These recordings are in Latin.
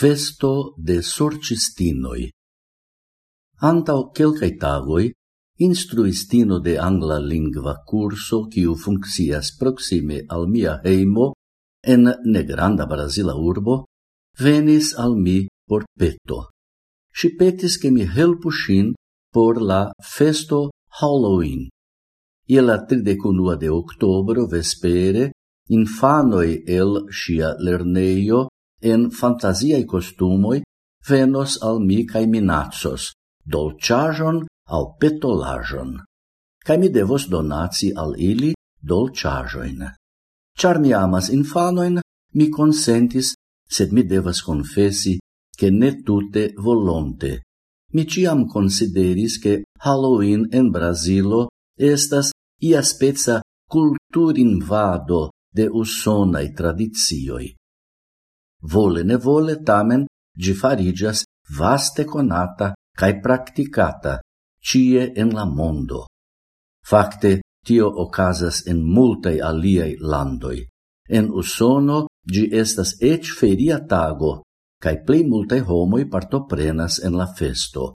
festo de sorcistinoi. Antau quelcae tagoi, instruistino de angla lingva curso, quiu funccias proxime al mia heimo, en negranda Brasila urbo, venis al mi por peto. Si petis che mi helpu shin por la festo Halloween. Ie la 31 de octobro vespere, infanoi el sia lerneio en fantasiae costumoi venos al mi cae minacos, dolciajon au petolajon, cae mi devos donaci al ili dolciajoin. Char mi amas infanoin, mi consentis, sed mi devas confesi che ne tutte volonte. Mi ciam consideris che Halloween en Brasilo estas ia spezza culturinvado de usonai tradizioi. Vole ne vole tamen gi farigias vaste conata cae practicata cie en la mondo. Fakte, tio ocasas en multae aliei landoi. En Usono gi estas ec feria tago, cae plei multae homoi partoprenas en la festo.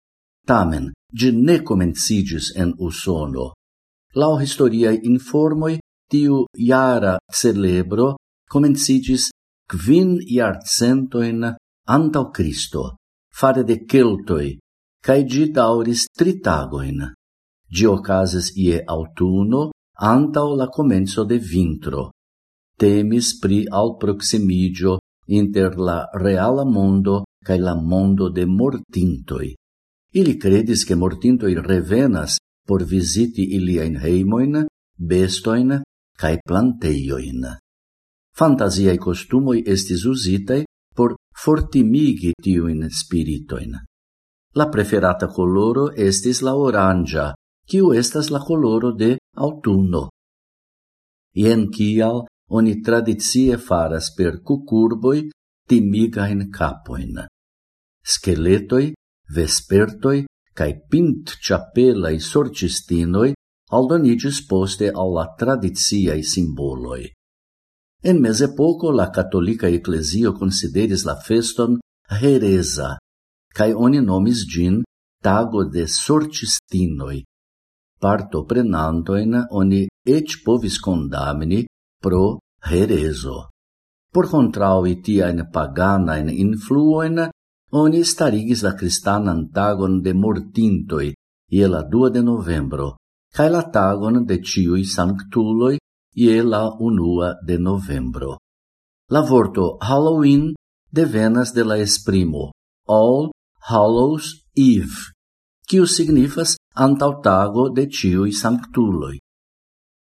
Tamen, gi ne comencigis en Usono. Lau historiae informoi, tiu iara celebro comencigis quin iarcentoin antau Cristo, fare de Celtoi, cae gi dauris tritagoin. Gi ocasis ie autuno antau la comenzo de vintro. Temis pri al proximigio inter la reala mondo cae la mondo de mortintoi. Ili credis che mortintoi revenas por visiti iliaen heimoin, bestoin cae planteioin fantasiae costumoi estis usitei por fortimigi tiuin spiritoin. La preferata coloro estis la orangia, kiu estas la coloro de autunno. Ien kial oni tradizie faras per cucurboi timigain capoin. Skeletoi, vespertoi, cae pint chapelai sorcistinoi aldonigis poste alla tradiziae simboloi. En mesepoco la catolica ecclesio consideris la feston heresa, cae oni nomis gin tago de sorcistinoi. Parto prenantoin oni ec povis condamni pro hereso. Por contraui tiaen paganaen influoin, oni starigis la cristanan tagon de mortintoi, iela 2 de novembro, cae la tagon de ciui sanctuloi ie la unua de novembro. La vorto Halloween devenas de la esprimo All Hallows Eve, kiu signifas antautago de ciui sanctuloi.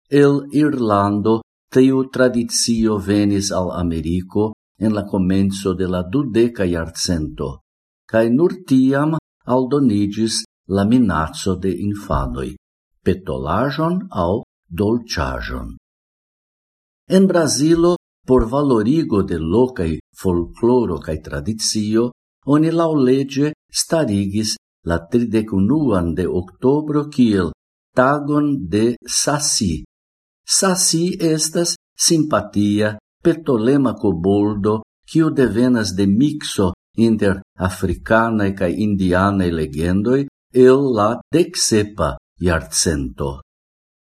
El Irlando tiu tradizio venis al Americo en la comenzo de la dudeca iarcento, cae nur tiam aldonigis la minazzo de infanoi, petolajon au dolciajon. En Brasilo, por valorigo de locai folcloro cae tradizio, oni lau lege starigis la tridecunuan de octobro kiel tagon de Sassi. Sassi estas simpatia petolema coboldo kiu devenas de mixo inter africanae cae indianae legendoi el la decsepa iarcento.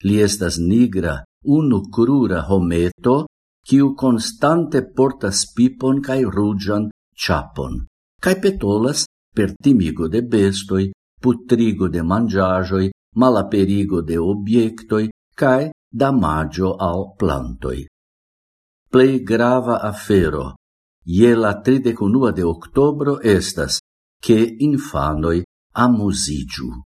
Li estas nigra, unu crura hometo, quiu constante portas pipon cae rugian chapon, cae petolas per timigo de bestoi, putrigo de mangiajoi, malaperigo de obiectoi, cae damagio al plantoi. Plei grava afero, ie la 31 de octobro estas, che infanoi amusigiu.